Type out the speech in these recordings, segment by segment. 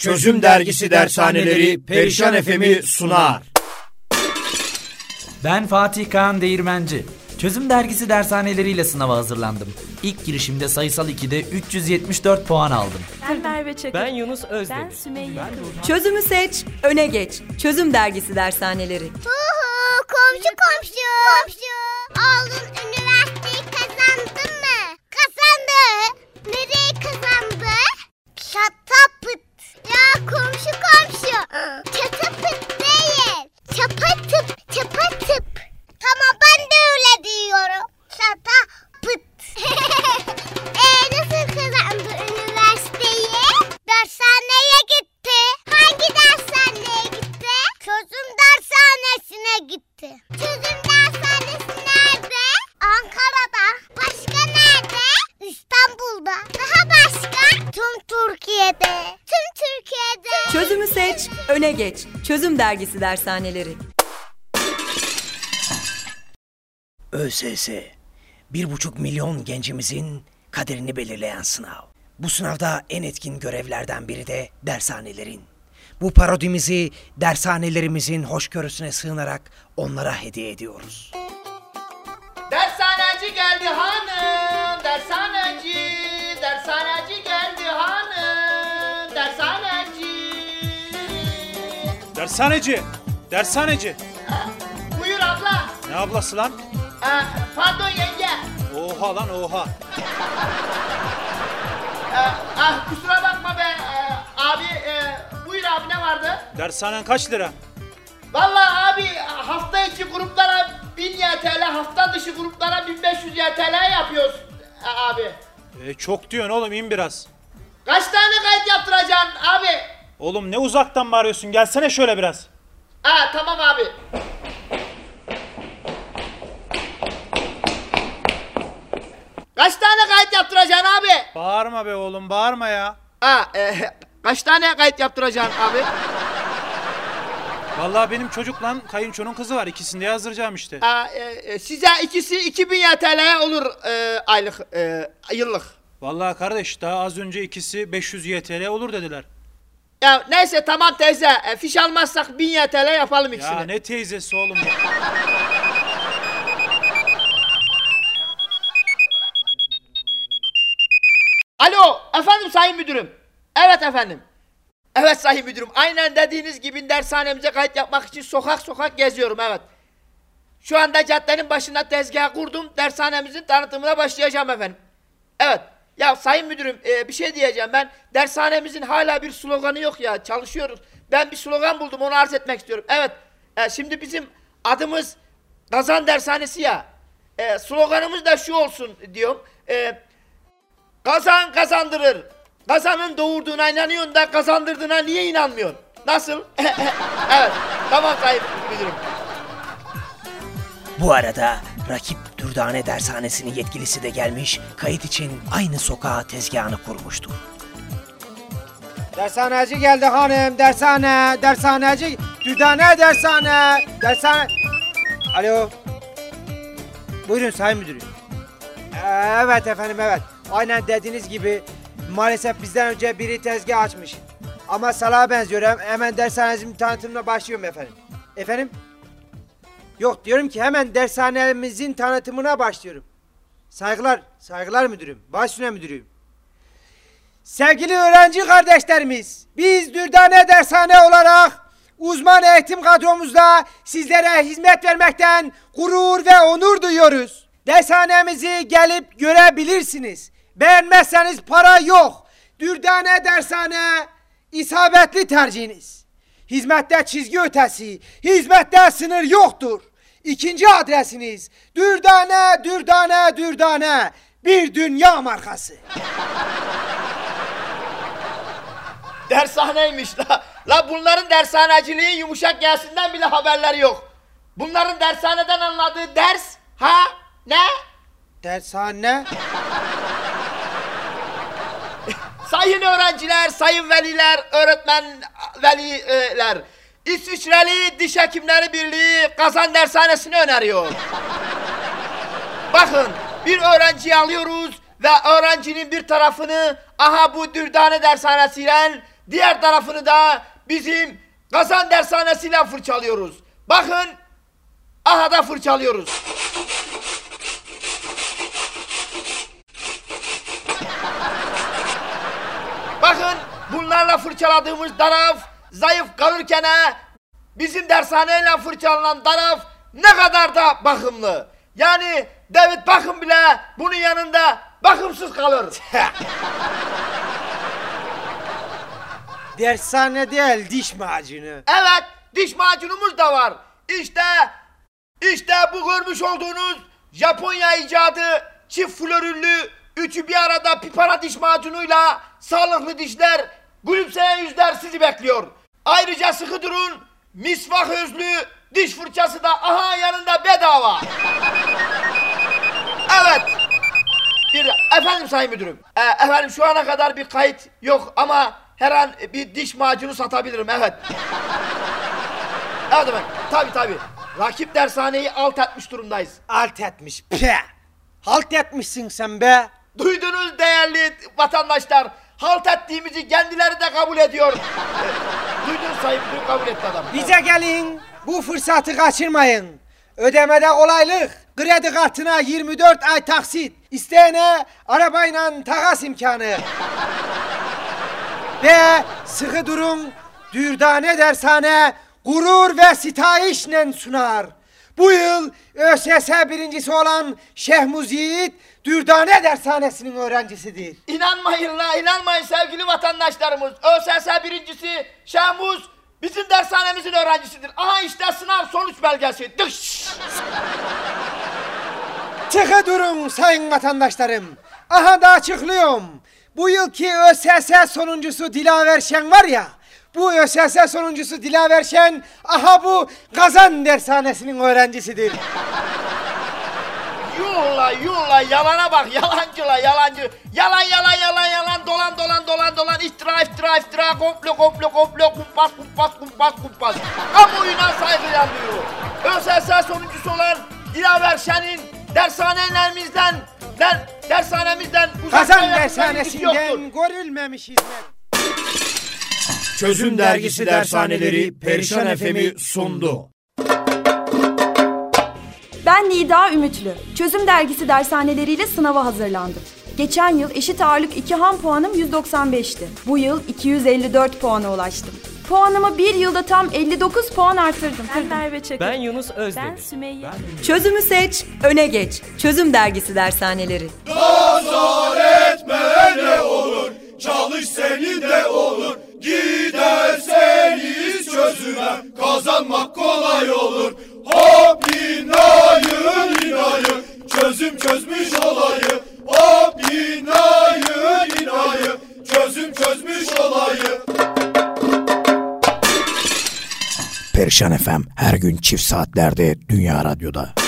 Çözüm Dergisi Dershaneleri Perişan FM'i sunar. Ben Fatih Kaan Değirmenci. Çözüm Dergisi dershaneleriyle sınava hazırlandım. İlk girişimde sayısal 2'de 374 puan aldım. Ben Merve Çakır. Ben Yunus Özdemir. Ben Sümeyye. Çözümü seç, öne geç. Çözüm Dergisi Dershaneleri. Uhu, komşu komşu. Komşu. Oğlun geç. Çözüm Dergisi Dershaneleri. ÖSS, bir buçuk milyon gencimizin kaderini belirleyen sınav. Bu sınavda en etkin görevlerden biri de dershanelerin. Bu parodimizi dershanelerimizin hoşgörüsüne sığınarak onlara hediye ediyoruz. Dershaneci geldi hanım, dershaneci, dershaneci Dershaneci, dershaneci. Buyur abla. Ne ablası lan? Ee, pardon yenge. Oha lan oha. Ee, ah, kusura bakma be ee, abi. ee, buyur abi ne vardı? Dershanen kaç lira? Vallahi abi hafta içi gruplara 1000 YTL, hafta dışı gruplara 1500 YTL yapıyoruz ee, abi. E, çok diyorsun oğlum in biraz. Kaç tane kayıt yaptıracaksın abi? Oğlum ne uzaktan bağırıyorsun gelsene şöyle biraz. Ha tamam abi. Kaç tane kayıt yaptıracaksın abi? Bağırma be oğlum bağırma ya. Ha, e, kaç tane kayıt yaptıracaksın abi? Vallahi benim çocukla kayınçonun kızı var ikisini de yazdıracağım işte. Ha, e, e, size ikisi 2000 YTL olur e, aylık, e, yıllık. Vallahi kardeş daha az önce ikisi 500 YTL olur dediler. Ya neyse tamam teyze, e, fiş almazsak 1000 YTL yapalım ikisini. Ya ne teyzesi oğlum ya. Alo, efendim sayın müdürüm. Evet efendim. Evet sayın müdürüm, aynen dediğiniz gibi dershanemize kayıt yapmak için sokak sokak geziyorum evet. Şu anda caddenin başında tezgah kurdum, dershanemizin tanıtımına başlayacağım efendim. Evet, ya sayın müdürüm e, bir şey diyeceğim ben, dershanemizin hala bir sloganı yok ya, çalışıyoruz. Ben bir slogan buldum, onu arz etmek istiyorum. Evet, e, şimdi bizim adımız Kazan Dershanesi ya. E, sloganımız da şu olsun diyorum. E, Kazan kazandırır. Kazanın doğurduğuna inanıyorsun da kazandırdığına niye inanmıyorsun? Nasıl? evet. Tamam sayın müdürüm. Bu arada rakip Dürdane Dershanesi'nin yetkilisi de gelmiş, kayıt için aynı sokağa tezgahını kurmuştu. Dershaneci geldi hanım, dershane, dershaneci, düdane dershane, dershane... Alo. Buyurun sayın müdürüm. Ee, Evet efendim evet. Aynen dediğiniz gibi maalesef bizden önce biri tezgah açmış. Ama salağa benziyor. Hem- Hemen dershanemizin tanıtımına başlıyorum efendim. Efendim? Yok diyorum ki hemen dershanemizin tanıtımına başlıyorum. Saygılar, saygılar müdürüm. Baş üstüne müdürüm. Sevgili öğrenci kardeşlerimiz, biz Dürdane Dershane olarak uzman eğitim kadromuzla sizlere hizmet vermekten gurur ve onur duyuyoruz. Dershanemizi gelip görebilirsiniz. Beğenmezseniz para yok. Dürdane Dershane isabetli tercihiniz. Hizmette çizgi ötesi, hizmette sınır yoktur. İkinci adresiniz Dürdane, Dürdane, Dürdane. Bir dünya markası. Dershaneymiş la. La bunların dershaneciliğin yumuşak gelsinden bile haberleri yok. Bunların dershaneden anladığı ders ha ne? Dershane? Sayın öğrenciler, sayın veliler, öğretmen veliler. İsviçreli Diş Hekimleri Birliği Kazan Dershanesi'ni öneriyor. Bakın bir öğrenciyi alıyoruz ve öğrencinin bir tarafını aha bu Dürdane Dershanesi'yle Diğer tarafını da bizim kazan dershanesiyle fırçalıyoruz. Bakın aha da fırçalıyoruz. Bakın bunlarla fırçaladığımız taraf zayıf kalırken ha, bizim dershaneyle fırçalanan taraf ne kadar da bakımlı. Yani David Bakım bile bunun yanında bakımsız kalır. Dershane değil diş macunu. evet diş macunumuz da var. İşte işte bu görmüş olduğunuz Japonya icadı çift florüllü üçü bir arada pipara diş macunuyla sağlıklı dişler gülümseyen yüzler sizi bekliyor. Ayrıca sıkı durun misvak özlü diş fırçası da aha yanında bedava. Evet. Bir, efendim sayın müdürüm. Ee, efendim şu ana kadar bir kayıt yok ama her an bir diş macunu satabilirim evet. Evet efendim tabi tabi. Rakip dershaneyi alt etmiş durumdayız. Alt etmiş. Peh. Halt etmişsin sen be. Duydunuz değerli vatandaşlar. Halt ettiğimizi kendileri de kabul ediyor. Duydunuz sayın müdür kabul etti adam. Bize gelin. Bu fırsatı kaçırmayın. Ödemede kolaylık. Kredi kartına 24 ay taksit. İsteyene arabayla takas imkanı. Ve sıkı durun. Dürdane dershane gurur ve sitayişle sunar. Bu yıl ÖSS birincisi olan Şehmuz Yiğit Dürdane Dershanesi'nin öğrencisidir. İnanmayın la inanmayın sevgili vatandaşlarımız. ÖSS birincisi Şahmuz bizim dershanemizin öğrencisidir. Aha işte sınav sonuç belgesi. Dış. Çıkı durun sayın vatandaşlarım. Aha da açıklıyorum. Bu yılki ÖSS sonuncusu Dilaver Şen var ya. Bu ÖSS sonuncusu Dilaver Şen aha bu Kazan Dershanesi'nin öğrencisidir. Yuh la yuh la yalana bak yalancı la yalancı. Yalan yalan yalan yalan dolan dolan dolan dolan iftira iftira iftira komplo komplo komplo kumpas kumpas kumpas kumpas. Kamuoyuna saygıyan duyuyor. ÖSS sonuncusu olan Dilaver Şen'in dershanelerimizden der, dershanemizden uzakta Kazan. Dershanesi'nden görülmemiş hizmet. Çözüm Dergisi Dershaneleri Perişan FM'i sundu. Ben Nida Ümitlü. Çözüm dergisi dershaneleriyle sınava hazırlandım. Geçen yıl eşit ağırlık 2 ham puanım 195'ti. Bu yıl 254 puana ulaştım. Puanımı bir yılda tam 59 puan arttırdım. Ben Merve Çakır. Ben Yunus Özdemir. Ben Sümeyye. Çözümü seç, öne geç. Çözüm dergisi dershaneleri. Nazar etme ne olur, çalış seni de olur. Kazanmak kolay olur. Hop inayın inayın, çözüm çözmüş olayı. Hop inayın inayın, çözüm çözmüş olayı. Perişan FM her gün çift saatlerde Dünya Radyo'da.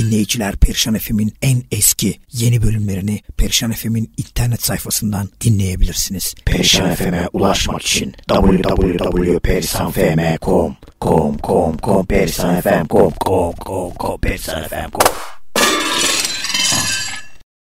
Dinleyiciler Perişan FM'in en eski yeni bölümlerini Perişan FM'in internet sayfasından dinleyebilirsiniz. Perişan FM'e ulaşmak için www.perisanfm.com com com com perisanfm.com com com com perisanfm.com